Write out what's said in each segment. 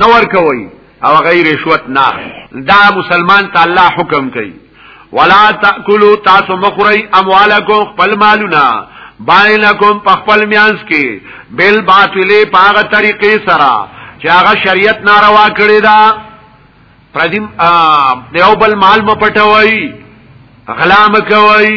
نو ورکوي او غیر رشوت نه دا مسلمان ته الله حکم کوي ولا تاکلوا تاسو مخری اموالکم خپل مالونه باینکم په خپل میانس کې بل باطلې پاغه طریقې سره چې هغه شریعت ناروا کړی دا پردیم دیو بل مال مپټوي غلام کوي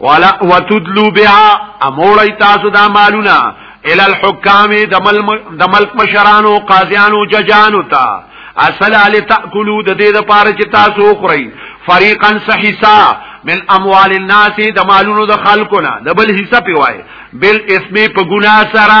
ولا وتدلو بها اموړی تاسو دا مالونه ال الحکام د ملک مشرانو قاضیانو ججانو تا اصل علی تاکلو د دې د پاره چې تاسو خورئ فریقا صحیصا من اموال الناس د مالونو د خلقونه د بل حصہ پیوای بل اسمی په ګنا سره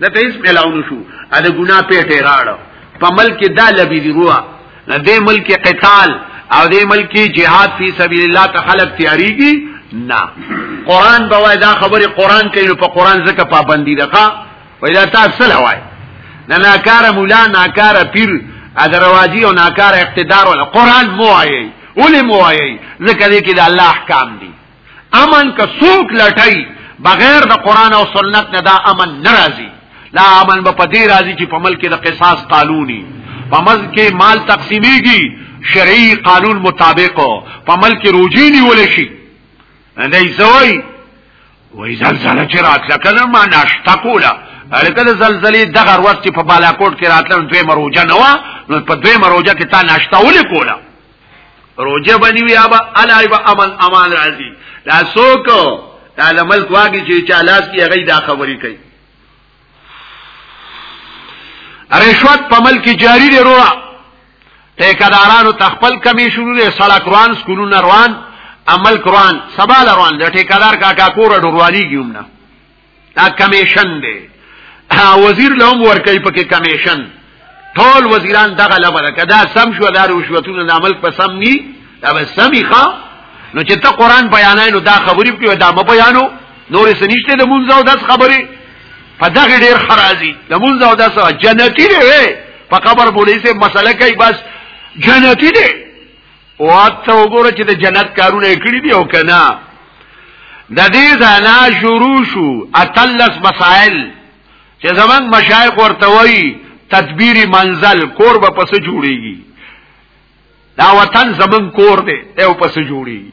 دا ته هیڅ ملاو نشو ا د ګنا پیټه راړو په ملک دا لبی دی روا نه د ملک قتال او د ملک جهاد فی سبیل الله ته خلق تیاریږي نه قران بوای دا خبره قران کوي په قران زکه پابندی ده ښا ویلا تاسو لوای نه ناکاره مولا ناکاره پیر ادرواجی او ناکاره اقتدار ولا قران مو آیي ولې مو آیي ځکه دې کې د الله احکام دي امن که څوک لټای بغیر د قران او سنت نه دا امن ناراضي دا امن به په دې راضي چې په ملک د قصاص قانوني په ملک کې مال تقسیمیږي شرعي قانون مطابق په ملک روجي نیول شي نه زوی وای زلزلہ چې راتله کنه ما ناشتا کوله الکه د زلزلې دغه ورځ چې په بالاکوټ کې راتله دوی مروجه نه و نو په دوی مروجه کې تا ناشتا ولې کوله روجه بنی وی ابا الای با امن امان راځي دا څوک دا د ملک واګي چې چا لاس کې هغه دا خبرې کوي رشوت په ملک جاری دی روړه ټیکدارانو تخپل کمی شروع دی سړک روان سکولونه روان عمل قران سبا روان د ټیکدار کاکا کور ډوروالي کیوم نه دا کمیشن دی وزیر لهم ورکړي پکې کمیشن ټول وزیران دغه لبره کدا سم شو دا رشوتونه د عمل په سم ني دا به سمي ښا نو چې ته قران بیانای نو دا خبرې په دا م بیانو نور څه نشته د مونږ او داس خبرې په دغه ډیر خرازي د مونږ او داس جنتی دی په قبر بولیسه مسله کوي بس جنتی دی او اته وګوره چې د جنت کارونه کړی دی او کنه د دې ځنا شروع شو اتلس مسائل چې زمنګ مشایخ ورته وایي تدبیری منزل کور به پس جوړیږي دا وطن زمنګ کور دی او پس جوړیږي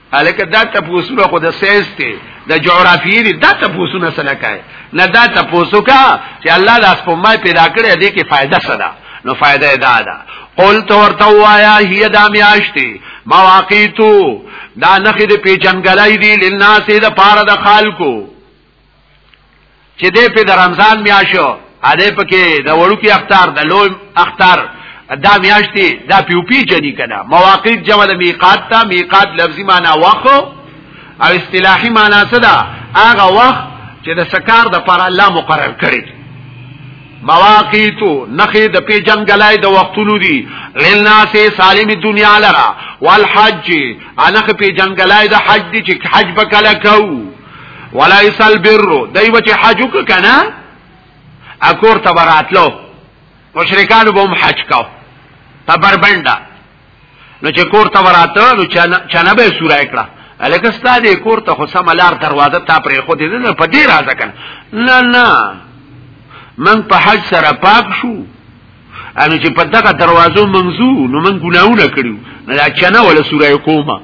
الکه دا تپوسونه خو د ساينس ته د جغرافیې دي دا تپوسونه سره کوي نه دا تپوسو کا چې الله د اسپمای پیدا کړی دی کې فائدہ سره نو فائدہ ادا ده قول تو ورته وایا هي دا میاشتي مواقیتو دا نخې د پیچنګلای دي لناس د پاره د خلکو چې دې په د رمضان میاشو ا دې پکې د وړو کې اختر د لوی اختر دا میاشتې دا پیو پی جنې کنه مواقیت جمع د میقات ته میقات لفظي معنی وخو او اصطلاحي معنی څه ده هغه وخت چې د سکار د پر الله مقرر کړی مواقیتو نخی د پی جنگلای د وقتونو دی للناس سالم دنیا لرا والحج انخ پی جنگلای د حج دی چې حج بکلا کو ولا يسل برو دای وچ حج وک کنه اکور ته براتلو مشرکان به هم حج کاو په بربنده نو چې کور ته وراته نو چنه به سورا کړه الکه ستاد کور ته خو سم لار دروازه تا پرې خو دې نه په دې راځه کنه نه نه من په حج سره پاک شو انو چې په دغه دروازو منځو نو من ګناونه کړیو نه چنه ولا سورا کومه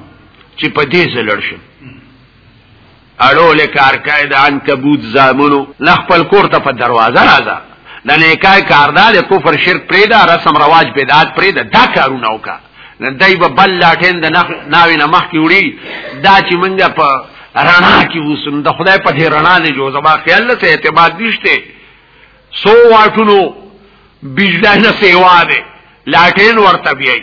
چې په دې زلړ شم اړو له کار کای د عنکبوت زامنو لخپل کور ته په دروازه راځه د نیکای کار دا د کفر شرک پرې دا رسم رواج بدعت پرې دا, دا کارونه وکا نه دای په بل لاټین د ناوی نه مخ کې وړي دا چې منګه په رڼا کې وسن د خدای په دې رڼا نه جو زما خیال ته اعتماد نشته سو واټونو بجلی نه سیوا ده لاټین ورته بیایي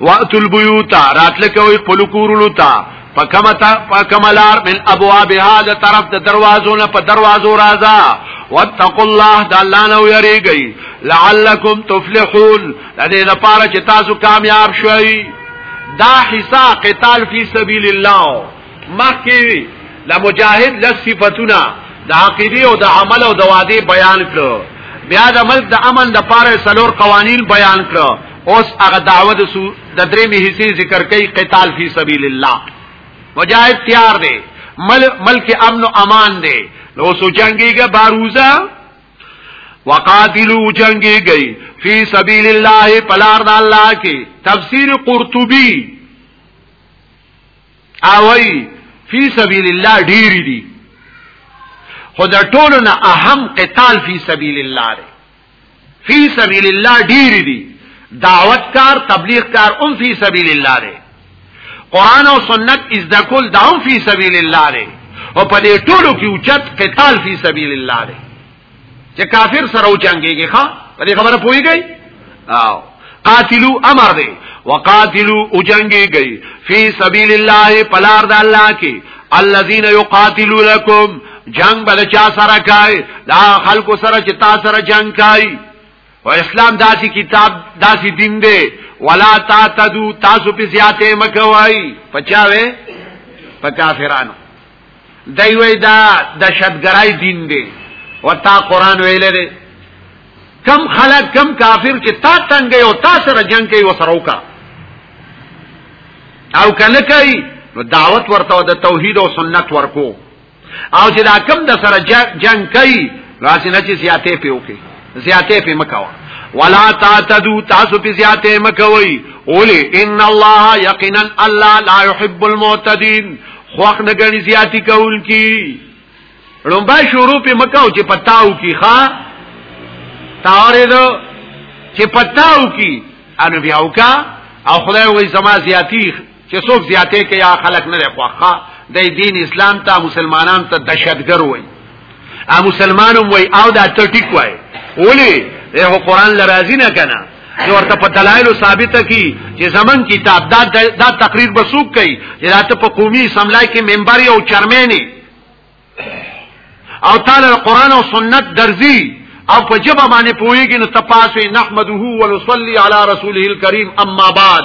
واتو البيوت راتل کوي خپل کورونو ته پکمتا پکملار من ابوابها د طرف د دروازو نه په دروازو راځه واتقوا الله د الله نو یریږي لعلکم تفلحون د دې لپاره چې تاسو کامیاب شئ دا حصہ قتال فی سبیل الله مخکې د مجاهد لس صفاتونه د عقیده او د عمل او د وعده بیان کړو بیا د ملک د امن د پاره سلور قوانین بیان کړو اوس هغه دعوه د سو د درې می حصے ذکر کوي قتال فی سبیل الله مجاهد تیار دی مل ملک امن او امان دی نو سو جنگیږي باروزه وقاتلو جنگیږي فی سبیل الله پلار د الله کې تفسیر قرطبی اوی فی سبیل الله ډیر دي خو د ټولو نه اهم قتال فی سبیل الله دی فی سبیل الله ډیر دي دعوت کار تبلیغ کار هم فی سبیل الله دی قران او سنت از د کول داو فی سبیل الله دی او په دې ټولو کې اوچت قتال فی سبیل الله دی چې کافر سره او جنگيږي ښا په دې خبره پويږي او قاتلو امر دی وقاتلو او جنگيږي فی سبیل الله پلار د الله کې الذين يقاتلونكم جنگ بل چا سره کوي دا خلکو سره چې تا سره جنگ کوي او اسلام داسي کتاب داسي دین دی ولا تعتدوا تاسو په زیاته مکوای پچاوي په کافرانو دی وی دا دشتګرای دین دی وتا قران ویل دی کم خلق کم کافر چې تا څنګه یو تا سره جنگ کوي وسره وکا او کنه کوي نو دعوت ورته د توحید او سنت ورکو او چې دا کم د سره جنگ کوي راځي نه چې زیاتې پیو کوي زیاتې پی مکوا ولا تعتدو تاسو پی زیاته مکوي اولی ان الله یقینا الله لا يحب المعتدين خوخ نه غني زیاتی کول کی لومبا شروع په مکاو چې پتاو کی ښا تاوره دو چې پتاو کی انو بیا وکا او خدای وې زما زیاتی چې څوک زیاتې کې یا خلک نه خوخه د دین اسلام ته مسلمانان ته دهشتګر وای ا مسلمانم وای او دا ته ټیک وای ولی له قران لرازی نه کنه نو ورته په دلایل ثابت کی چې زمون کتاب دا دا تقریر بسوک کوي چې دا ته په قومي سملای کې منبر او چرمنی او تعالی قران او سنت درځي او په جبه باندې پويږي نو تپاسه نحمده ونصلي على رسوله الكريم اما بعد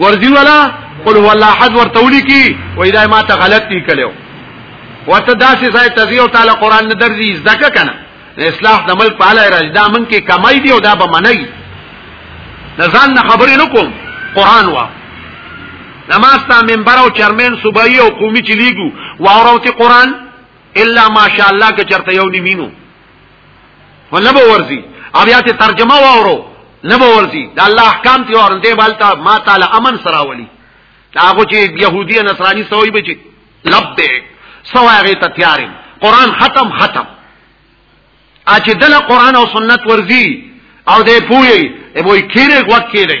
ورځي ولا قل هو الله احد ورته ولیکي وای دا ما ته غلط دی کړو ورته داسې ځای تزیو تعالی قران نه درځي زده کنه اصلاح د ملک په اړه راځي دا من کې کمای دی او دا به منئ نه ځان نه خبرې نکوم قران وا نماز ته منبر او چرمن صوبایي او قومي چلیګو واوروتي قران الا ماشاءالله که چرته یو نیمینو ولبه ورزي او بیا ته ترجمه وورو نبه ورزي د الله احکام ته ورنده بالتا ما تعالی امن سراولي هغه چې يهودي نصراني سوي بچي لبیک سواغه ته تیارم قران ختم ختم اچ دل قران او سنت ورزي او دې پوي ای وای کېره وکړي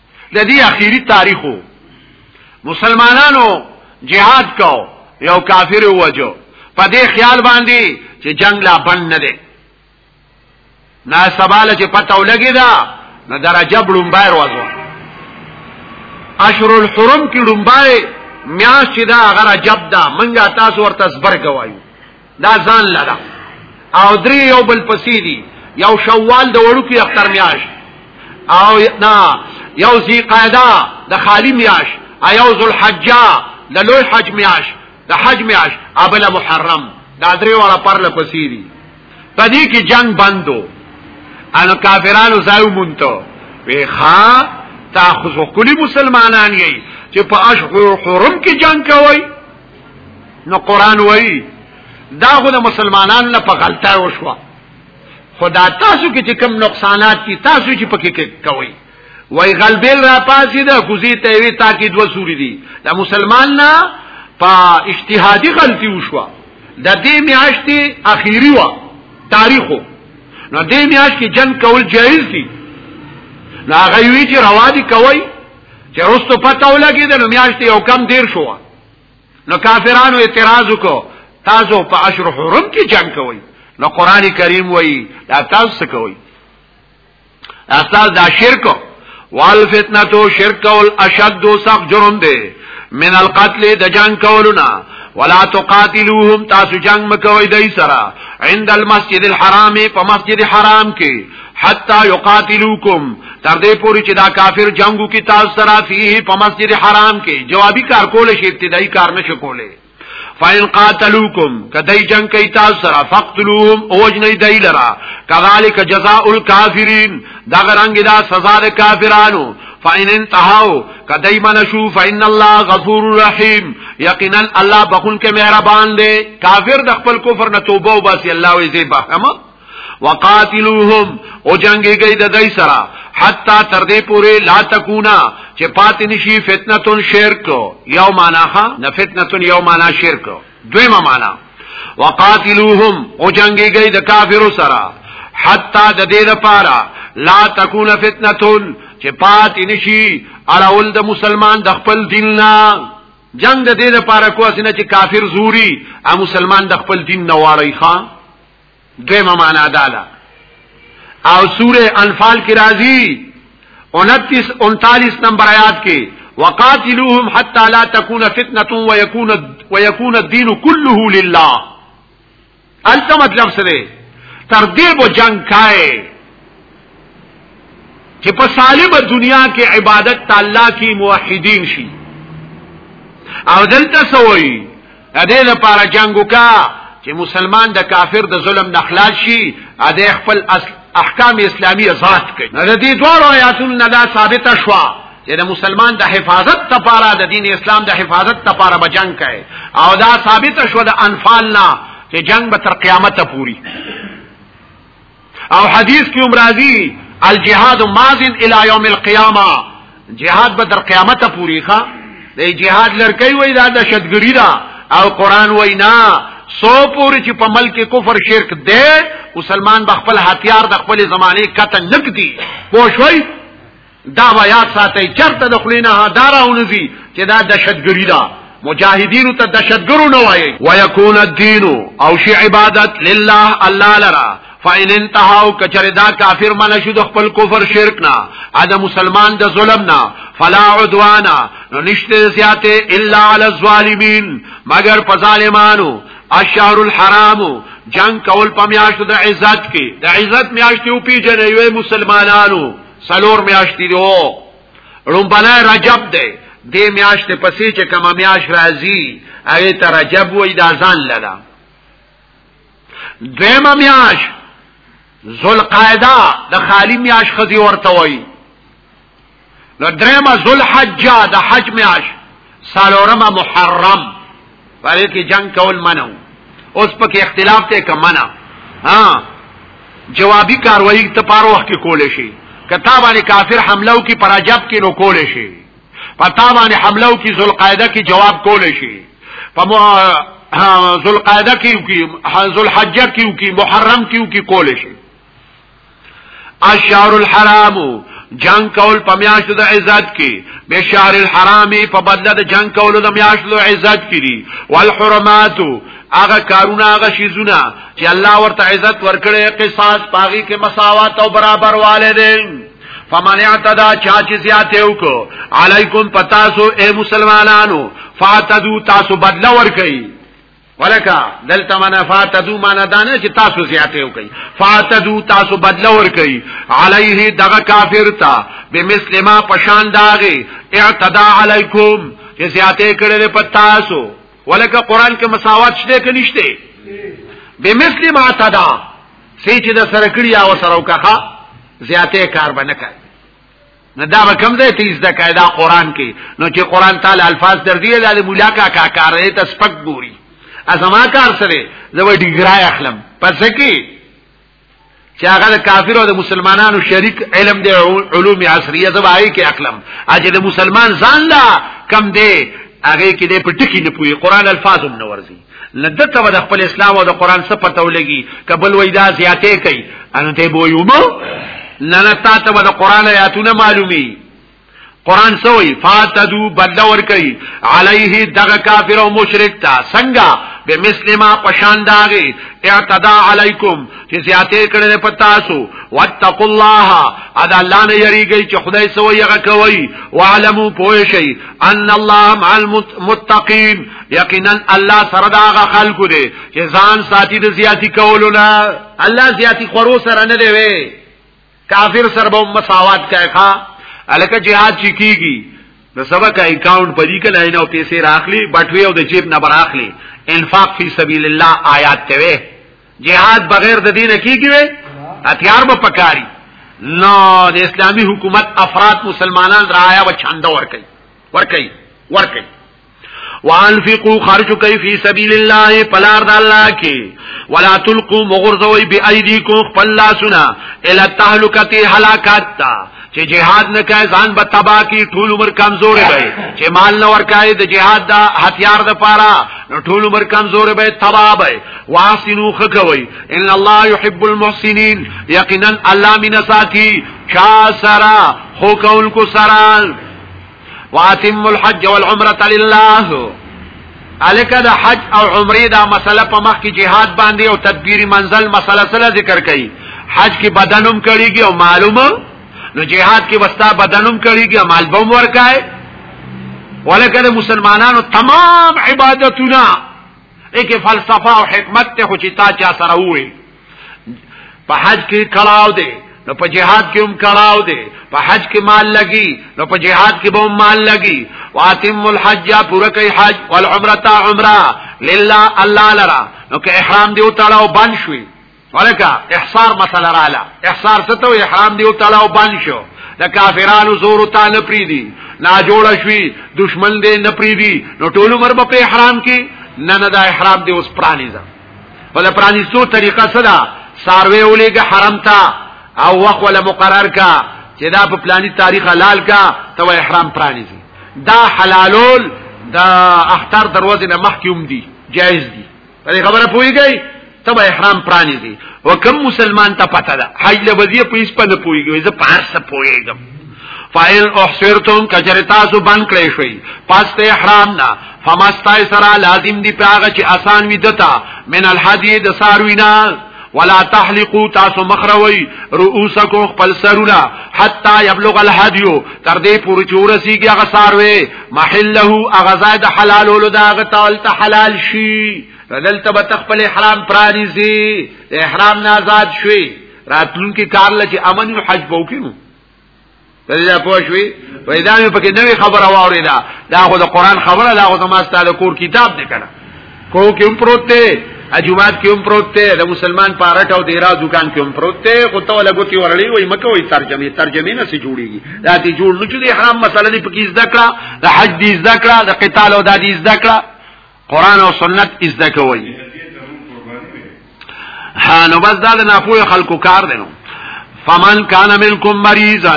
د دې اخیری تاریخو مسلمانانو جهاد کو یو کافر وجو په دې خیال باندې چې جنگ لا بند نه دی نا سباله چې پته ولګی دا نو درجه بلومبای روزو اشهر الحرم کې لومبای میاش چې دا غره جب دا منګه تاسو ورته زبر کوایو دا ځان لره او درې یو بل پسې دي یو شوال د وړو کې اختر میاش او نا یو ذی قاعده د خالی میاش ایو ذل حجا د لوی حج میاش د حج میاش ابل محرم دا درې وړه پر لپسې دي پدې کې جنگ بندو ان کافرانو ځای مونته وی ښا تاسو کلی مسلمانان یې چې په اشهر حرم کې جنگ کوي نو قران وایي دا خو د مسلمانانو نه په غلطه وشو خدا تاسو کې چې کم نقصانات دي تاسو چې پکې کوي وای غلبل را پاسې ده کوزي ته وی تا کې دوه سوري دي دا مسلمان نه په اجتهادي غلطي وشو د دې میاشتې اخیری و تاریخو نو دې میاشت کې جنگ کول جایز دي لا غوي چې روا دي کوي چې رستو پته ولګي د میاشتې یو کم دیر شو نو کافرانو اعتراض وکړو تاسو په عشر حرم کې جنگ کوئ نو قران کریم وایي دا تاسو کوئ استاد دا شرک والفتنه تو شرک او اشد سخت جرم دی من القتل د جنگ کولنا ولا تقاتلوهم تاسو جنگ مکوئ دای سره عند المسجد الحرام په مسجد حرام کې حتا یقاتلوکم تر دې پوري چې دا کافر جنگو کې تاسو سره فيه په مسجد حرام کې جوابي کار کول شي ابتدایي کار نشي کوله فاین قاتلوکم کدی جنگ کوي تاسو سره فقتلوهم اوجنی دی لرا کذالک جزاء الکافرین دا غرنګ دا سزا د کافرانو فاین انتهاو کدی منشو فین الله غفور رحیم یقینا الله بخون کې مهربان دی کافر د خپل کفر نه توبه وباسي الله وی زی بخمه وقاتلوهم او جنگي گئی د دای سره حتا تر دې پورې لا تکونا چې پات نشي فتنه شرک یو معنا ها نه فتنه یو معنا شرک دویمه معنا وقاتلوهم او جنگي گئی د کافرو سره حتا د دې لپاره لا تکونا فتنه چې پات نشي اړول د مسلمان د خپل دین نه جنگ د دې لپاره کوه چې کافر زوري او مسلمان د خپل دین نه واړی خان دویمه معنا دا ده او سوره انفال کې راځي 29 39 نمبر آیات کې وقاتلوهم حتى لا تكون فتنه ويكون ويكون الدين كله لله الته مطلب څه دی تر دې به جنگ کای چې په سالم دنیا کې عبادت تعالی کی موحدین شي او دلته سوئی د دې لپاره جنگ وکا چې مسلمان د کافر د ظلم نه خلاص شي ا دې خپل اصل احکام اسلامی آزاد کړي نو د دې دوه آیاتونو نه دا ثابته شوه چې د مسلمان د حفاظت لپاره د دین اسلام د حفاظت لپاره به جنگ کوي او دا ثابته شوه د انفال نه چې جنگ به تر قیامت پوري او حدیث کې امراضی الجهاد ماضن الى يوم القيامه جهاد به در قیامت پوری ښا د جهاد لړکې وای دا د شتګری دا او قران وای نه سو پوری چې په ملک کفر شرک دی مسلمان به خپل هتیار د خپل زمانه کته نکدي پوښوي دا به یاد ساتئ چرته د خلینه دا راونځي چې دا دهشتګری ده مجاهدینو ته دهشتګرو نه وایي ويكون الدين او شی عبادت لله الله لرا فاین انتهاو کچره دا کافر من شو د خپل کفر شرک نه ادا مسلمان د ظلم نه فلا عدوانا نو نشته زیاته الا علی الظالمین مگر په ظالمانو الشهر الحرام جنگ کول په میاشت د عزت کې د عزت میاشت یو پیجن یو مسلمانانو سلور میاشتې دی او رومبنه رجب دی دې میاشت پسې چې کومه میاش راځي هغه ته رجب وې د ځان لدا دیمه میاش ذوالقعده د خالی میاش خدي ورته وې نو دریمه ذوالحجه د حج میاش سالورمه محرم باندې کې جنگ کول منو اوس پکې اختلاف ته کمنه ها جوابي کاروایی ته پاره وخت کې کول شي کتا باندې کافر حمله او کې پراجب کې نو کول شي پتا باندې حمله او کې ذوالقاعده کې جواب کول شي په ذوالقاعده کې کې ذوالحجه کې کې محرم کې کې کول شي الشهر الحرام جنگ کول په میاشتو د عزت کې به شهر الحرام په بدله د جنگ کولو د میاشتو د عزت کې دي والحرمات هغه کارونه هغه شیزونه چې الله ورته عزت ورکړي قصاص پاغي کې مساوات او برابر والي دي فمن اعتدا چا چې زیاته وکړو علیکم پتاسو اے مسلمانانو فاتدو تاسو بدله ورکړي ولکا دلته معنا فاتدو معنا دانه چې تاسو زیاته وکي فاتدو تاسو بدل ور کوي علیه دغه کافر تا بمثل ما پشان داغه اعتدا علیکم چې زیاته کړل په تاسو ولکه قران کې مساوات شته کې نشته بمثل ما تدا سې چې د سره کړی او سره وکخه زیاته کار باندې کوي نه دا به کم ځای ته زده کړه دا قران کې نو چې قران تعالی الفاظ در دی دا مولا کا کا کار دی ته سپک ګوري ازما کار سره زو ډیګرای اخلم پس کې چې هغه کافر او د مسلمانانو شریک علم دی علوم عصریه زبای کې اخلم اجه د مسلمان ځان لا کم دی هغه کې د پټکی نه پوي قران الفاظ هم نه ورزي لدته به د خپل اسلام او د قران څخه پته ولګي کبل وای دا زیاته کوي ان ته بو یو نه نه تا ته به د قران آیاتونه معلومي قران سوئی فاتدو بدل ور کوي علیه دغه کافر او مشرک تا څنګه به مسلمه پشان داغه اعتدا علیکم چې زیاته کړي په تاسو واتقوا الله ادا الله نه یریږي چې خدای سوئی هغه کوي وعلمو پوه شي ان الله مع المتقین یقینا الله سره دا غ خلق دی چې ځان ساتي د زیاتی کولو نه الله زیاتی خورو سره نه دی وی کافر سره به مساوات کوي ښا الکه jihad چې کیږي نو سبا کا اکاونټ پدی کله نه او پیسې راخلی بټوي او د جیب نه براخلی انفاق فی سبیل الله آیات ته وی jihad بغیر د دین کیږي وی هتیار به پکاري نو د اسلامی حکومت افراد مسلمانان رایا و چاند ور کوي ور کوي ور کوي وانفقوا خرج کوي فی سبیل الله پلار د الله کې ولا تلقوا مغرزوي بأيديكم خپل لاسونه الا تهلكتي هلاکت تا چې جهاد نه کوي ځان به تبا کی ټول عمر کمزورې وي چې مال نه ورکای د جهاد دا هتیار د پاره نو ټول عمر کمزورې وي تبا وي واسنو خکوي ان الله يحب المحسنين یقینا الله من ساتي چا سرا خو کول کو سرا واتم الحج والعمره لله الکه د حج او عمره دا مسله په مخ کې jihad باندې او تدبیر منزل مسله سره ذکر کړي حج کې بدنوم کړيږي او معلومه نو jihad کې وستا بدنوم کړيږي مال بم ورکای ولکه د مسلمانانو تمام عبادتونه اکه فلسفه او حکمت ته خو چې تا چا سره وې په حج کې کړهو دی نو په جهاد کې هم کړهو دی په حج کې مال لګي نو په جهاد کې به هم مال لګي واتم الحج پوره کوي حج والعمره عمره لله الله لرا نو که احرام دی او تړاو بند شوي ولکه احصار مسله رااله احصار څه ته احرام دی او تړاو بند شو د کافرانو زور ته نه پریدي نا جوړ شوي دشمن دې نه پریدي نو ټول عمر په احرام کې نه نه دا احرام دې اوس پرانی ځه ول پرانیستو طریقه صدا ساروی ولېګه حرم تا او وخت ولا مقرر کا چې دا په پلاني تاریخ حلال کا ته احرام پرانیزي دا حلالول دا اختر دروازه نه محکوم دي جائز دي په خبره پويږي ته احرام پرانیزي وکم مسلمان ته پته ده حج له وظیفه په هیڅ پنه پويږي زه پار څه پويږم فاین احصرتم کجرتاسو بند کړی شوی پس ته احرام نه فمستای سرا لازم دی پاغه چې آسان وي دتا من الحدی د ساروینا ولا تحلقوا تاسو مخروي رؤوسکم خپل سرونه حتا يبلغ الهدي تر دې پورې چورسيږي هغه ساروي محله هغه زاد حلال ول دا هغه تول ته حلال شي دلته به تخپل احرام پرانيزي احرام نه آزاد شوي راتلونکي کار لچ امن حج بوکینو دا پوښوي وای دا یو پکې نوې خبره واوري دا دا خو د قران خبره دا خو ما ستاله کور کتاب دې کړه کو کې هم پروت دی اجومات کې هم پروت دی د مسلمان پارټ او دیرا دکان کې هم پروت دی خو ته لګوتی ورړی وای مکه وای ترجمه ترجمه نه سي جوړيږي دا دې جوړ نه چې حرام مسله دې پکې ذکر د حج دې ذکر د قتال او د دې ذکر قران او سنت از دکوي ها نو بس دا د ناپوه خلکو کار دی نو فمن کان منکم مریضا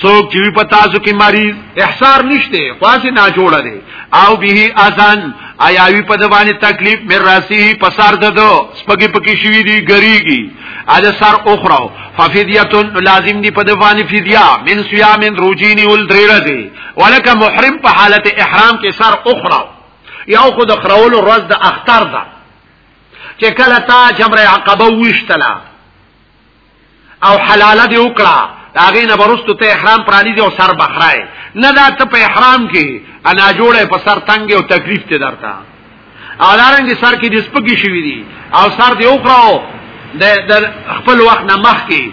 سوک چوی پتا سو کی مریض احسار نشته خاصه نه جوړه دی او به اذان ایاوی په دبانې تکلیف مر راسی پسار ددو سپګي پکې شوی دی ګریږي اج سر اخرو ففدیتون لازم دی په دبانې فدیا من صيام روجینی ول درې ورځې ولکه محرم په حالت احرام کې سر اخرو یو خو د خرولو ورځ د اختر ده چې کله تا جمره عقبه وشتله او حلاله دی وکړه هغه نه برستو ته احرام پرانی دی او سر بخرای نه دا ته په احرام کې انا جوړه په سر تنگ او تکلیف ته درته اولارنګ سر کې د سپګي شوی دی او سر دی وکړه د خپل وخت نه مخ کې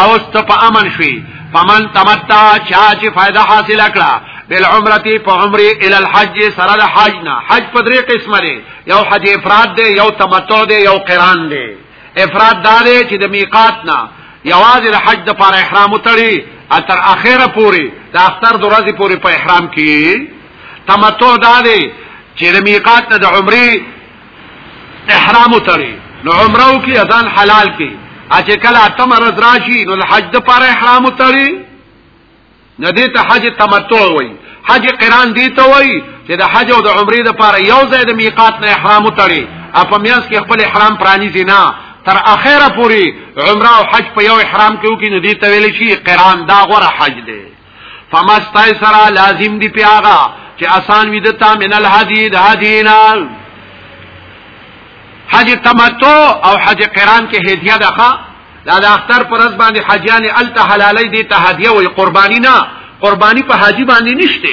او است په امن شوي فمن تمتع چا چې فائدہ حاصل کړه بالعمرتی په عمره ال الحج سره د حج نه حج په درې قسمه دی یو حج افراد دی یو تمتع دی یو قران دی افراد دا دی چې د میقات نه یوازې د حج د پر احرام تړي تر اخره پوري د اختر د ورځې پوري په احرام کې تمتع دا دی چې د میقات نه د عمره احرام تري نو عمره کی اذان حلال کی اچ کله اتم رز راشی نو حج د پر احرام تري ندی ته حج تمتع وای حج قران دی ته وای چې د حج او د عمره د پر یو ځای د میقات نه احرام تري اپ میاس کې خپل احرام پرانی زینا تر اخره پوری عمره او حج په یو احرام کې وکینې دی ته ویل شي قران دا غره حج دی فمستای سرا لازم دی پیاغا چې آسان وي دتا من الحديد هدینا حج تمتع او حج قران کې هدیه ده دا د اختر پر ورځ باندې حاجیان الته حلالې دي ته هدیه وي قرباني نه قرباني په حاجی باندې نشته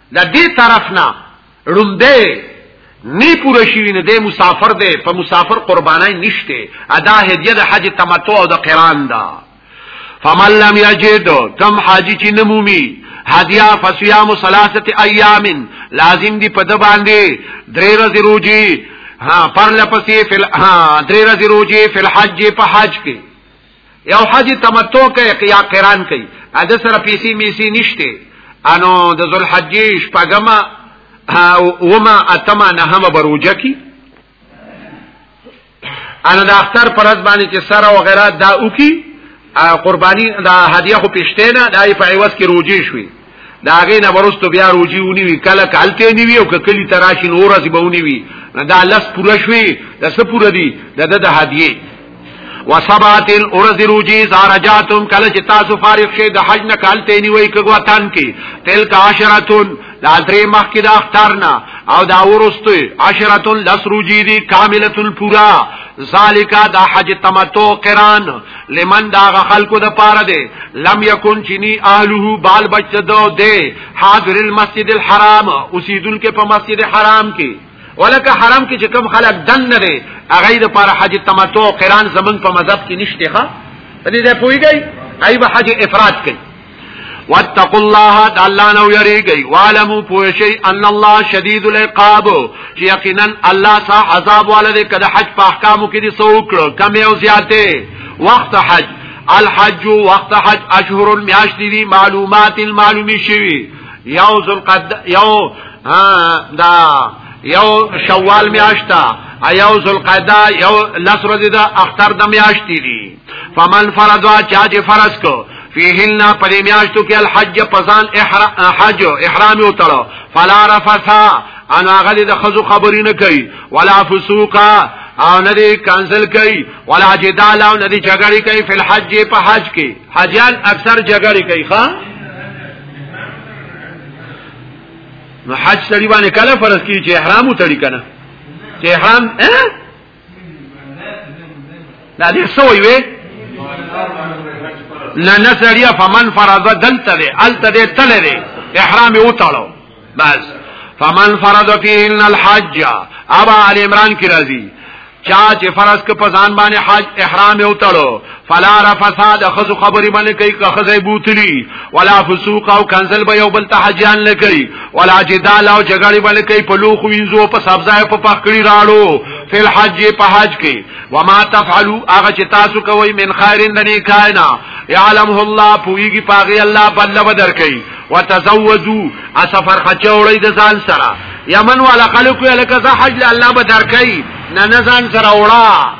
د دې طرف نه ړومبه نی پوره شوی نه دی مسافر دی په مسافر قربانای نشته ادا هدیه د حج تمتع او د قران دا فمن لم یجد کم حاجی چې نمومي هدیه فصيام ثلاثه ایام لازم دی په د باندې درې ورځې روزي ها پر لپسې فل ها درې ورځې روزي فل حج په حج کې یو حج تمتع کوي یا قران کوي اده سره پیسې میسي نشته انو د ذل حج شپګما وما اتما نهم بروجه کی انا د اختر پر از باندې چې سره و غیره دا او کی قربانی دا هدیه خو پښته نه دای په عوض کې روجي شوي دا غي نه ورستو بیا روجي ونی وی کله کالته نیوی او کلی تراشی نور از بونی وی دا لس پوره شوی د څه پوره دی د د هدیه وسبات الارض روجی زارجاتم کله چې تاسو فارغ شئ د حج نه کال ته نیوي کګوا تان کې تلک عشرتون دا درې مخ کې د اختر نه او دا ورستو عشرتون لس روجی دی کاملتل پورا ذالک دا حج تمتع قران لمن دا غ خلکو د پاره دی لم یکون چنی اهله بال بچ دو دی حاضر المسجد الحرام اوسیدون کې په مسجد حرام کې ولکه حرام کې چې کم خلک دن نه دی هغه د پاره حج تمتع قران زمون په مذهب کې نشته ښا دې دې پویږي ایبه حج افراد کوي واتقوا الله د الله نو یریږي وعلمو پوښی ان الله شدید العقاب چې یقینا الله سا عذاب والده کده حج په احکامو کې دي سو کړو کم یو زیاته وخت حج الحج وقت حج اشهر میاشت دي معلومات معلومی شوی یو ذوالقعد یو ها دا یو شوال میاشتا ایو ذوالقعده یو لسر دي دا اختر د میاشت دي فمن فرضا چا چې فرض کو فیهن پرې میاشتو کې الحج پزان حج احرام او تړو فلا رفثا انا غلی د خزو خبرې نه کوي ولا فسوقا او ندی کانسل کوي ولا جدال او ندی جګړې کوي فل حج په حج کې حجان اکثر جګړې کوي ښا نو حج سړي باندې کله فرض کی چې احرام وتړي کنه چې احرام دا دې سوې وي نه نسړیا فمن فرض دلته دې الته دې تل دې احرام یې وتاړو بس فمن فرض فيهن الحج ابا ال عمران کی راضی چا چې فرض ک پزان باندې حج احرام یې وتاړو فلا رفساد خذ خبر من کوي که خذ بوتلی ولا فسوق او کنزل به یو بل ته حجان لکي ولا جدال او جګړې بل کوي په لوخ وینځو په سبزای په پخکړی راړو فل حج په حج کې وما تفعلوا هغه چې تاسو کوي من خیرن دني کاینا يعلمه الله پويږي پاغي الله بل بدر کوي وتزوجوا اسفر خچوړی د ځان سره یمن والا خلکو لکه زه حج الله بدر کوي نه نه ځان سره وړا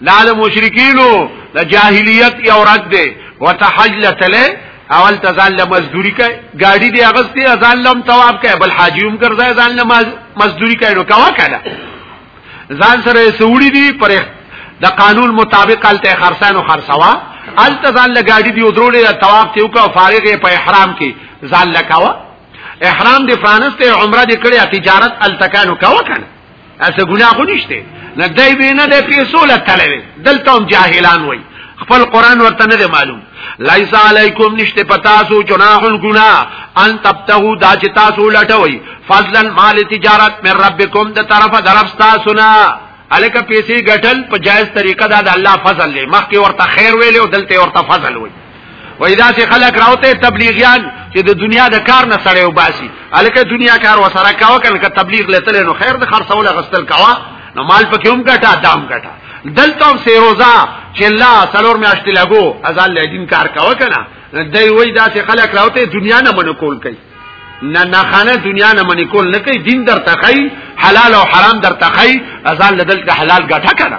لا د مشرکینو د جاهلیت یو رد دی وتحجلت له اول تزال مزدوری کوي گاډي دی اغستی ازان لم تواب کوي بل حاجیوم ګرځي ازان لم مزدوری کوي نو کوا کړه ځان سره سوړی دی پر د قانون مطابق الته خرسانو خرسوا الته ځان له گاډي دی درولې تواب ته وکاو فارغ په احرام کې ځان لکاوه احرام دی فرانس ته عمره دی کړی تجارت التکانو کوا کړه اسه ګناه خو نشته نه دای به نه د پیسو لټلې دلته هم جاهلان وای خپل قران ورته نه معلوم ليس عليكم نشته پتاسو جناح الغنا ان تبتغوا دا چې تاسو لټوي فضلا مال تجارت من ربكم د طرفه درف تاسو نه الکه پیسې ګټل په جایز طریقه دا د الله فضل دی مخکې ورته خیر ویلې او دلته ورته فضل وی وای دا چې خلک راوته تبلیغیان چې د دنیا د کار نه سړی وباسي الکه دنیا کار وسره کاوه کنه که تبلیغ لته نو خیر د خرڅول غستل کاوه نو مال پکې هم ګټه دام ګټه دلته هم سیروزا چې الله سلور میاشت لګو ازال لدین کار کاوه کنه دای وای دا چې خلک راوته دنیا نه منو کول کوي نه نه خانه دنیا نه منی کول نه کوي دین در تخی حلال او حرام در تخی ازان لدل د حلال ګټه کړه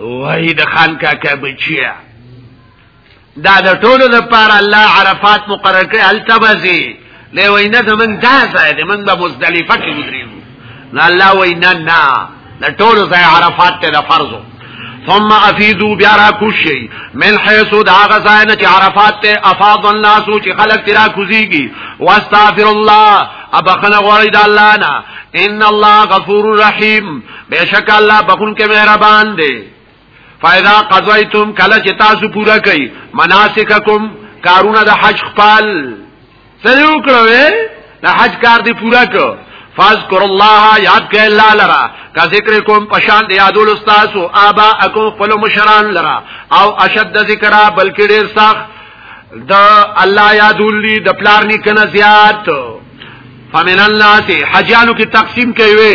وای د خان کاکا بچیا دا د ټولو د پار الله عرفات مقرر کړ التبزی له وینا د من دا ځای د من د مزدلفه کې ودریم نه الله وینا نه د ټولو ځای عرفات ته د فرضو ثم افیدو بیا را کوشی من حیث دا غزاین چی عرفات تے افاض الناسو چی خلق تیرا کوزیگی واستغفر الله ابخنا غوری دا اللہ نا ان الله غفور رحیم بیشک الله بخون کې مهربان دی فاذا قضیتم کله چې تاسو پورا کړئ مناسککم کارونه د حج خپل سره وکړو د حج کار دی پورا کړو فاذکر الله یاد کړئ الله لرا کا ذکر کوم پشان دی یادول استاد او ابا اكو خپل مشران لرا او اشد ذکر بلکې ډیر سخت د الله یادول دی د پلار نیکنه زیات فمن الناس حجانو کې تقسیم کوي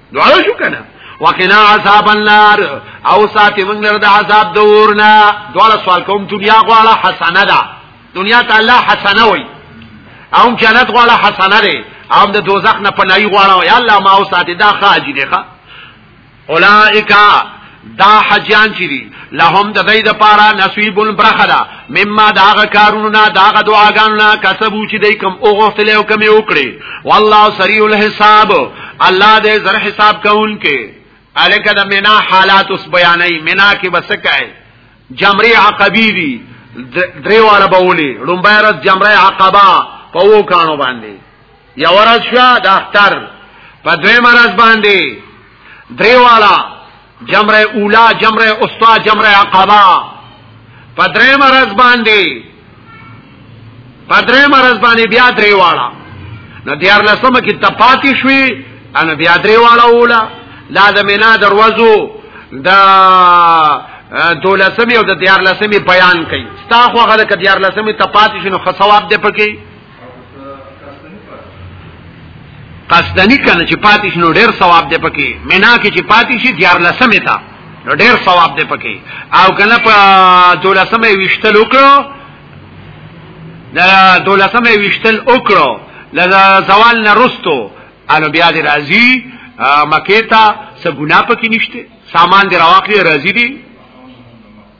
دعا شو کنه وقنا عذاب النار او ساتي موږ لره د عذاب د ورنا دواړه سوال کوم دنیا غواړه حسنه ده دنیا ته الله حسنه وای او جنت غواړه حسنه ده او د دوزخ نه پناهي غواړه یا الله ما او ساتي دا خاجي ده اولائک دا حجان چې دي لهم د دې د پاره نصیب البرخدا مما داغه کارونو نه داغه دعاګانو نه کسبو چې دې کم او غفتل او کم یو کړی والله سریع الحساب الله دې زر حساب کوونکې الکه د مینا حالات اوس بیانې مینا کې بسکای جمری عقبی دي درې واړه بولی لومبایرت جمره عقبا په وو کانو باندې یو ورځ شو د اختر په دوی مرز باندې دریوالا جمره اولا جمره استا جمره عقبا په درې مرز باندې په درې مرز باندې بیا دریوالا نو دیار لسمه کې تپاتې شوې ان بیا دریوالا اولا لا د مینا دروازو د دولسمه او د دیار لسمه بیان کړي ستا خو غلک دیار لسمه تپاتې شنو خصواب دې پکې قصدنی کنه چې پاتې شنو ډېر ثواب دی پکې مینا کې چې پاتې شي دیار لسمه تا نو ډېر ثواب دی پکې او کنه په دولسمه وشتل وکړو دا دولسمه وشتل وکړو لدا زوال نه رستو انو بیا دې راځي مکه ته څه ګنا پکې نشته سامان دې راوخلې راځي دي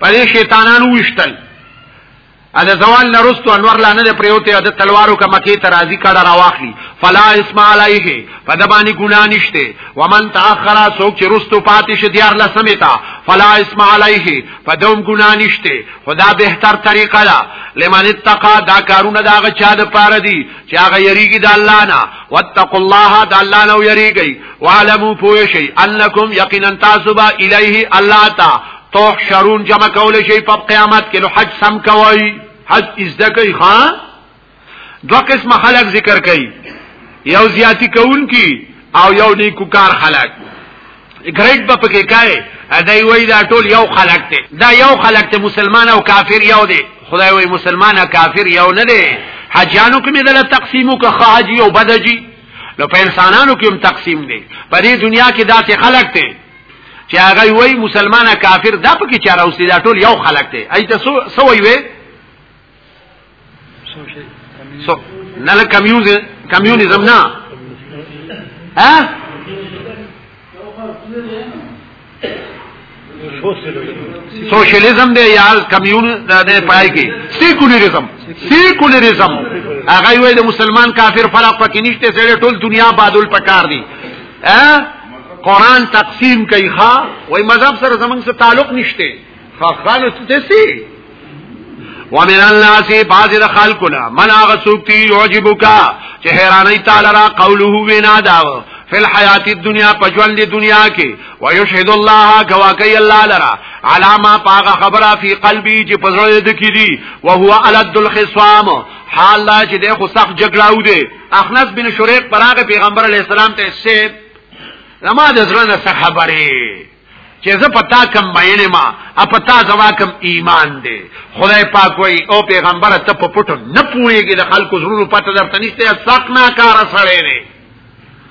په دې شیطانانو وشتل ا د زوال نرستو انور لانه د پریوته د تلوارو کا مکی ته راضی کړه راواخلی فلا اسم علیه فدبانی ګنا نشته ومن تاخر سوک چې رستو پاتې شه دیار لسمتا فلا اسم علیه فدوم ګنا نشته خدا بهتر طریقه ده لمن اتقا دا کارونه دا غ چا د پاره دي چې هغه یریږي د الله نه واتقوا الله د الله نه یریږي وعلموا پوه شي انکم یقینا تاسو به الیه الله تا تحشرون جمع کول شي په قیامت کې نو حج سم کوي حج ازده کوي ها دو قسم خلق ذکر کوي یو زیاتی کون کی او یو نیکو کار خلق ګریډ به پکې کای دای وای دا ټول یو خلق ته دا یو خلق ته مسلمان او کافر یو دی خدای وای مسلمان او کافر یو نه دی حجانو کې مدله تقسیمو که خاجی او بدجی نو په انسانانو کې هم تقسیم دی په دې دنیا کې داسې خلق ته چې هغه وای مسلمانه کافر دا پکې چاره اوسې دا ټول یو خلک دی اې تاسو سوې وې سو نه له کمیونیزم کمیونیزم نه ها سوشلیزم دی یا کمیون د پای کې سیکولریزم سیکولریزم هغه وای د مسلمان کافر فرق پکې نشته سره ټول دنیا بادل پکار دی قران تقسیم کوي ښا وای مذهب سره زمنګ سره تعلق نشته خاله ته سي ومن الناس بعض خلقنا من هغه څوک دی یعجبک چې حیرانې تعالی را قوله وینا دا فی الحیات الدنیا پجوند دنیا کې ویشهد الله گواکی الله لرا علاما پاغه خبره فی قلبی چې پزړه دې کې دي او هو الد الخصام حال لا چې د خو سخت جګړاو دی اخنس بن شریق پراغه پیغمبر علی السلام ته سه زما د زړه نه څه خبره چې زه پتا کم مینه ما ا پتا زما کم ایمان دی خدای پاک وای او پیغمبر ته په پټو نه پوریږي د خلکو زړونو پته درته نشته سخت نه کار سره نه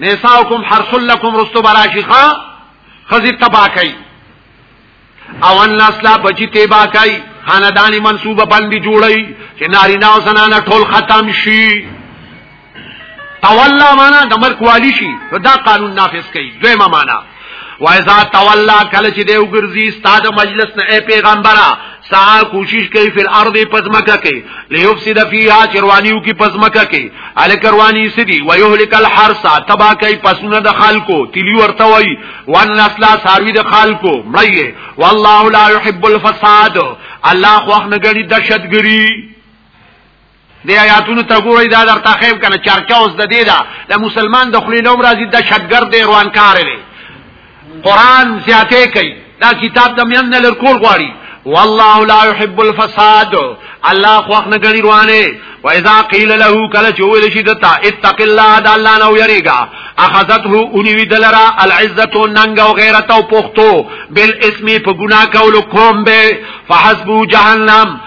نساؤکم حرس لکم رستو براشی خان خزی تبا کئی او ان نسلا بچی تبا کئی خاندانی منصوبه بندی جوړی چې نارینا او زنانه ټول ختم شي تولا معنا د مرکوالی شي دا قانون نافذ کړي دویمه معنا و اذا تولا کله چې دی وګرځي ستاده مجلس نه اے پیغمبره سا کوشش کوي فل ارض پزمکه کوي ليفسد فيها چروانيو کی پزمکه کوي ال کروانی سدي ويهلك الحرث تبا کوي پسونه د خلکو تلی ورته وي وان نسل ساروي د خلکو مړي والله لا يحب الفساد الله خو نه غني دهشتګری دی آیاتونو ته ګورئ دا درته خیم کنه چرچا اوس د دې دا د مسلمان د خلی نوم راځي د شتګر دی روان کار دی قران زیاته کوي دا کتاب د میان نه لر کول غواړي والله لا يحب الفساد الله خو نه غني روانه و اذا قيل له کله چول شي دتا اتق الله د الله نو يريګا اخذته اوني ودلرا العزه ننګ او غیرت او پختو بل اسم په ګنا کول کوم به فحسبو جهنم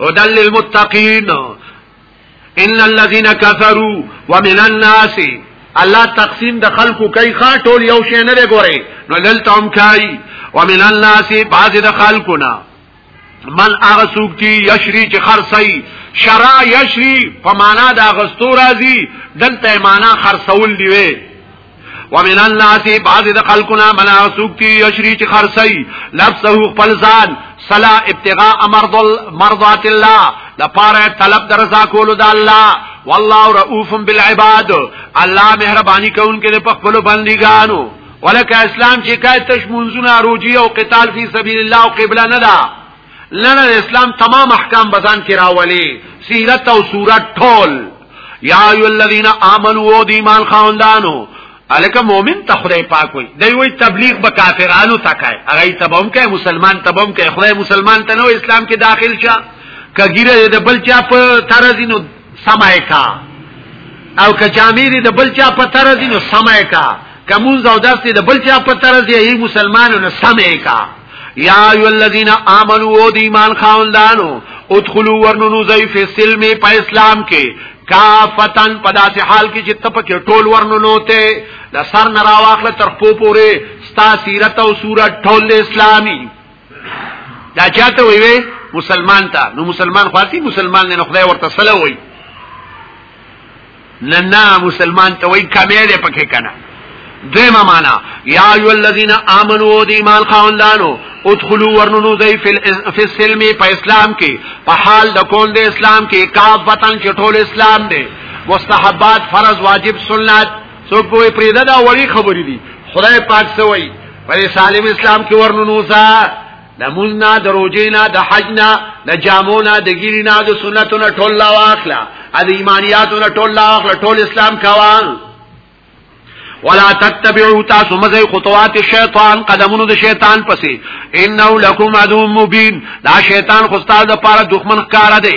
هدى للمتقين ان الذين كفروا ومن الناس الله تقسیم د خلقو کوي خا ټول یو شی نه دی ګوري نو دلته هم کوي ومن الناس بعض د خلقنا من هغه څوک چې یشری چې خرڅي شرا یشری په معنا د اغستو راځي دلته معنا خرڅول دی وي ومن الناس بعض د خلقنا منا سوکتی یشری چې خرسی لفظه خپل ځان صلا ابتغاء مرض مرضات الله لپاره طلب د رضا کولو د الله والله رؤوف بالعباد الله مهرباني کوونکی په خپل بندګانو ولکه اسلام چې کای تش منځونه روجي او قتال فی سبیل الله او قبله نه ده لړه اسلام تمام احکام بزان کې راولي سیرت او صورت ټول یا ایو الذین آمنوا او ایمان خواندانو الکه مؤمن ته خدای پاک وي دی وی تبلیغ به کافرانو ته کوي هغه تبوم کوي مسلمان تبوم کوي خدای مسلمان ته نو اسلام کې داخل شه کګیره د بل چا په ترازینو سمای کا او که جامې دې د بل چا په تر دي نو سمای کا کمون زو داس دې د بل چا په تر دي ای مسلمانانو نو سمای کا یا ایو الذین آمنو او د ایمان خاوندانو ادخلوا ورنونو زی فی السلم په اسلام کې کافتن په داسې حال کې چې تپ کې ټول ورنونو ته د سر نراواخله تر خپو پورې ستا سیرت او صورت ټول اسلامي دا چاته وی وی مسلمان ته نو مسلمان خاطی مسلمان نه خدای ورته سره وی نه نه مسلمان ته وی کمه ده پکې کنه دیمه معنا یا ایو الذین آمنو دی ایمان خواندانو ادخلوا ورنونو دی فی السلم په اسلام کې په حال د کول د اسلام کې کاف وطن چټول اسلام دی مستحبات فرض واجب سنت څوک به پریدا دا وړي خبرې دي خدای پاک سوي پر سالم اسلام کې ورنونوسا نموننا دروجینا د حجنا د جامونا د ګیرینا د سنتونو ټول لا واخلا د ایمانیاتونو ټول لا واخلا ټول اسلام کاوان ولا تتبعوا تاسو مزه خطوات الشیطان قدمونو د شیطان پسې انه لکم عدو مبین دا شیطان خو ستاسو لپاره دښمن ښکار دی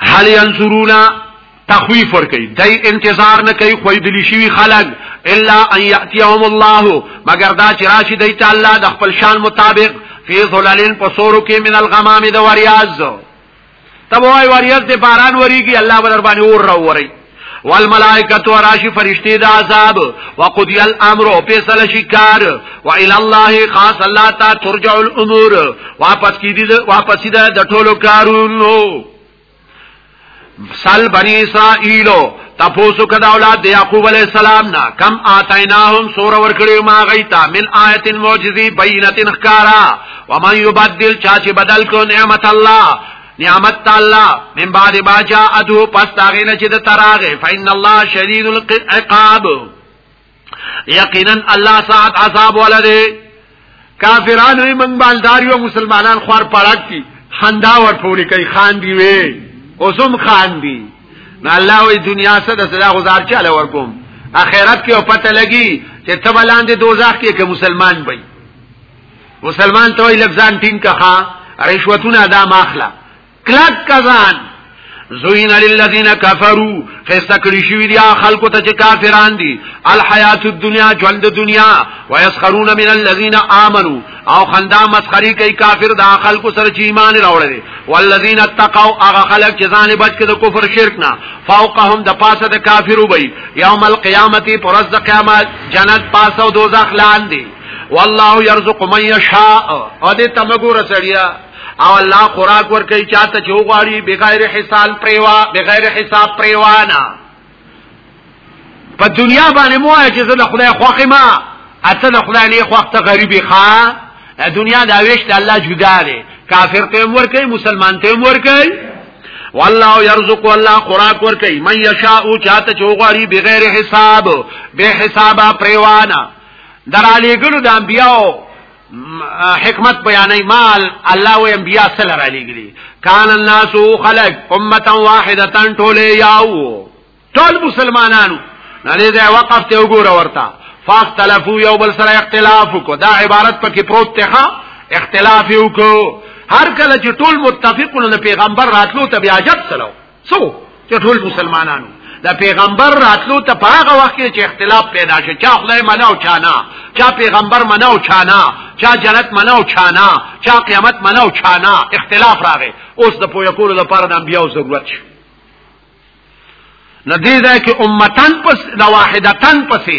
هل ينظرونا تخویف ور کوي دای انتظار نه کوي خو دلی شي خلق الا ان ياتيهم الله مگر دا چې راشي دای ته الله د خپل شان مطابق فی ظلالین پسورو کې من الغمام د وریاض تبوای وریاض د باران وریږي الله بدر باندې اور راووري والملائکه تو راشی فرشتي د عذاب وقضي الامر او فیصله شي کار و الى الله خاص الله تا ترجع الامور واپس کی دي واپس دي د ټولو کارونو سل بنی اسرائیلو تپوسو کد اولاد دی یعقوب علیہ السلام نا کم آتیناهم سور ورکړیو ما غیتا من آیت معجزی بینت خکارا ومن یبدل چاچی بدل کو نعمت الله نعمت تعالی من بعد ما جاءته پس داغه نه چې د تراغه فإن الله شدید العقاب یقینا الله ساعت عذاب ولده کافرانو یې من بالدار یو مسلمانان خور پړک کی خندا ور پوری کوي خان دی وې اوسم خان دی نو الله وی دنیا سره د صدا گزار چاله ور کوم اخرت کې او پته لګي چې تبلاندې دوزخ کې کې مسلمان وي مسلمان ته وی لفظان ټینګ کخا رشوتونه دا ماخلا کلک کزان زوین للذین کفروا فاستکړی شوی دی خلکو ته چې کافران دي الحیات الدنیا ژوند د دنیا ويسخرون من الذین آمنوا او خندا مسخری کوي کافر د خلکو سره چې ایمان راوړل دي والذین اتقوا هغه خلک چې ځان بچ کړي د کفر شرک نه فوقهم د پاسه د کافرو وي یوم القیامت پرز د قیامت جنت پاسه او دوزخ لاندې والله يرزق من يشاء او دې تمګور سړیا او الله خوراک ور کوي چاته چې وغواړي بغیر حساب پریوا بغیر حساب پریوانا په دنیا باندې مو چې زه خدای خوخه ما اته له خدای نه خوخه ته غریبي ښا دنیا دا ویش ته الله جدا دی کافر ته ور کوي مسلمان ته ور کوي والله يرزق والله خوراک ور کوي من يشاء چاته چې وغواړي بغیر حساب به حسابا پریوانا در علی ګلو د انبیاو حکمت بیانې مال الله او انبیا سره را لګلی کان الناس خلق امه واحده ټوله یاو ټول مسلمانانو نه دې وقف ته وګوره ورته فاختلفو یو بل سره اختلاف کو دا عبارت پکې پروت ته اختلاف یو کو هر کله چې ټول متفقون پیغمبر راتلو ته بیا عجب سلام څو چې ټول مسلمانانو د پیغمبر راتلو ته په هغه وخت کې چې اختلاف پیدا شي چا خدای مناو چا نه چا پیغمبر مناو چا نه چا جنت مناو چا نه چا قیامت مناو چا نه اختلاف راغی اوس د پوهه کولو لپاره د انبیانو ضرورت شي ندی ځای کې امتن پس د واحدتن پسې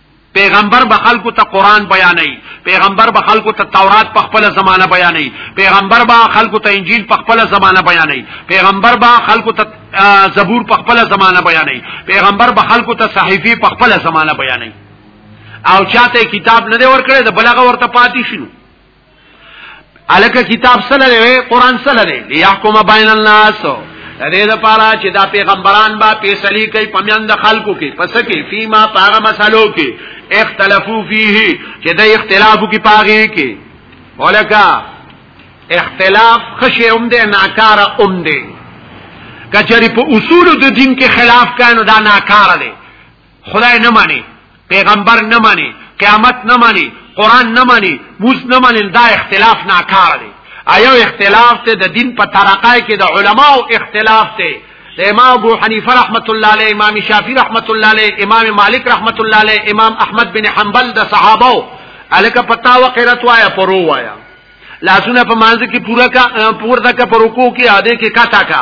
پیغمبر به خلکو ته قران بیانوي پیغمبر به خلکو ته تورات په خپل زمانہ بیانوي پیغمبر به خلکو ته انجیل په خپل زمانہ بیانوي پیغمبر به خلکو ته زبور په خپل زمانہ بیانوي پیغمبر به خلکو ته صحیفه په خپل زمانہ بیانوي او چاته کتاب نه دی ورکړی د بلغه ورته پاتې شنو الک کتاب سره دی قران سره دی ليحكم بين الناس دې د پاره چې دا پیغمبران با پیسلی کوي پمیان د خلکو کې پس کې فيما پاغه مسلو کې اختلافو فيه چې د اختلافو کې پاغه کې ولکا اختلاف خشی هم دې ناکاره هم دې کچری په اصول د دین کې خلاف کانو دا ناکاره دي خدای نه مانی پیغمبر نه مانی قیامت نه مانی قران نه مانی موس نه مانی دا اختلاف ناکار دی ایو اختلاف ته د دین په طرقای کې د علماو اختلاف ته د امام ابو حنیفه رحمت الله علیه امام شافعی رحمت الله علیه امام مالک رحمت الله علیه امام احمد بن حنبل د صحابه الک پتا و قرت وایا فرو وایا لاسونه په مانځ کې پورا کا پورته کا پر رکوع کې اده کې کاټا کا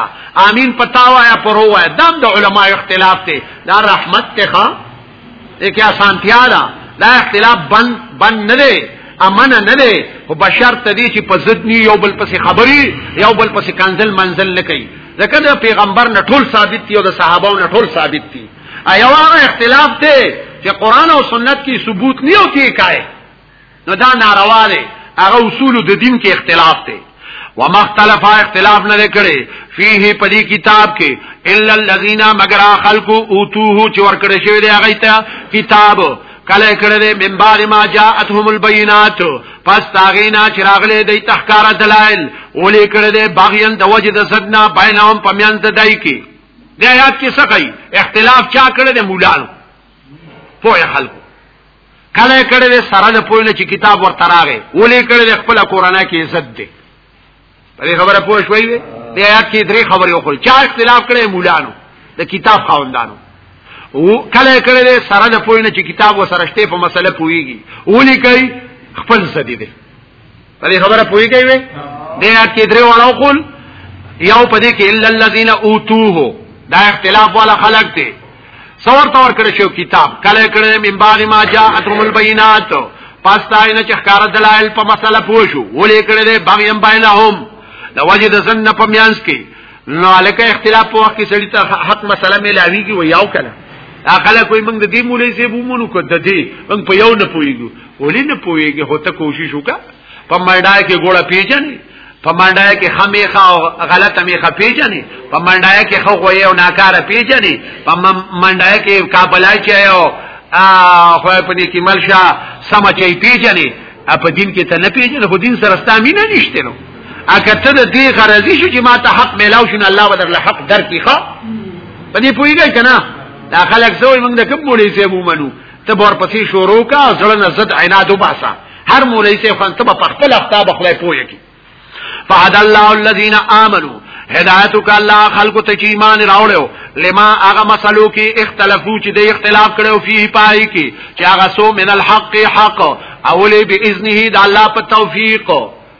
امين پتاوا یا پرو وای دام د علما اختلاف ته دا رحمت ته ښا کې اسانتیا ده دا اختلاف بن بن نه دی امن نه دی او بشر ته دي چې په ضد نی یو بل پسې خبري یو بل پسې کنزل منزل نه کوي ځکه د پیغمبر نه ټول ثابت دي او د صحابه نه ټول ثابت دي ایوه اختلاف ته چې قران او سنت کی ثبوت نه او کې کای نو دا ناروا دی هغه اصول د دین کې اختلاف دی وما اختلف اختلاف نه کړي فيه په دې کتاب کې الا الذين مگر خلقو اوتوه چې ورکړې شوی دی هغه ته کتاب کله کړه دې من بعد ما جاءتهم البينات پس تاغینا چراغله دې تحکار دلائل ولې کړه دې باغین د وجه د صدنا بینهم پمیان ته دای کی د آیات کې څه کوي اختلاف چا کړه دې مولانو پوهه خلکو کله کړه دې سره د پوینه چې کتاب ورته راغی ولې کړه دې خپل قرانه کې عزت دې په خبره پوه شوې دې آیات کې درې خبرې وکړي چا اختلاف کړي مولانو د کتاب خاوندانو او کله کړه دې سره د پوینه چې کتاب وسرهشته په مسله پويږي ولې کوي خپل زدي دې په دې خبره پوي کوي دې آیات کې درې وړو قول یو په دې کې الا الذين اوتوه دا اختلاف والا خلق دي څور تور کړی شو کتاب کله کړی من بعد ما جاءتهم البينات پس تای نه چې ښکار دلایل په مسله پوښو ولې کړی دې بغیم بینهم لوجد زن په میانس کې نو الکه اختلاف په وخت کې سړی ته حق مسله ملاویږي و یاو کله اقل کوئی موږ د دې مولوی سیب ومنو کو د دې موږ په یو نه پویګو ولې نه پويږي هو ته کوشش وکړه په منډا کې ګوړه پیژنې په منډا کې خمیخه او غلطه میخه پیژنې په منډا کې خو غوي او ناکاره پیژنې په منډا کې کابلای چې او خو په دې کې ملشه سم چې پیژنې په دین کې ته نه پیژنې خو دین سره ستا مینه نشته نو اګه ته د دې غرضی شو چې ما ته حق ملاو شنه الله بدر له حق درکې ښه په دې پويږي کنه دا خلک زوی موږ د کوم مولوی سیبو منو ته بور پسې شروع کا او زړه نه زد عناد وباسا هر مولای سي خان ته په خپل افتا بخلای پوي کی فهد الله الذين امنوا هدایتک الله خلق ته چې ایمان راوړو لما هغه مسلو کې اختلافو چې د اختلاف کړو فيه پای کې چې هغه سو من الحق حق اولی باذنه د الله په توفیق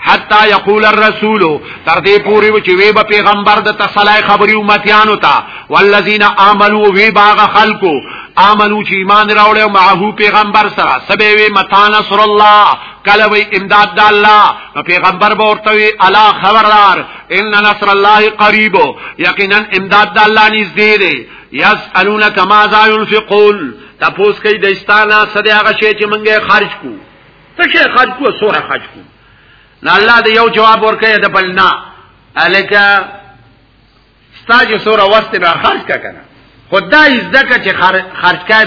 حتا یقول الرسول تر دې پوری و چې وی به پیغمبر د تصلای خبري امتیانو ته والذین آمنوا وی باغ خلقو آمنو چې ایمان راوړل معه پیغمبر سره سبه وی متا نصر الله کله وی امداد د الله پیغمبر به ورته وی الا خبردار ان نصر الله قریب یقینا امداد د الله نږدې دی یسالونک ماذا ينفقون تاسو کوي د استانه سده هغه شی چې منګه خرج کو څه شي خرج کو سوره خرج کو نه الله دې یو جواب ورکړي د بل نه الکه ستاجه سوره واسطه به خرج کا کنه خدای زده چې خرج کای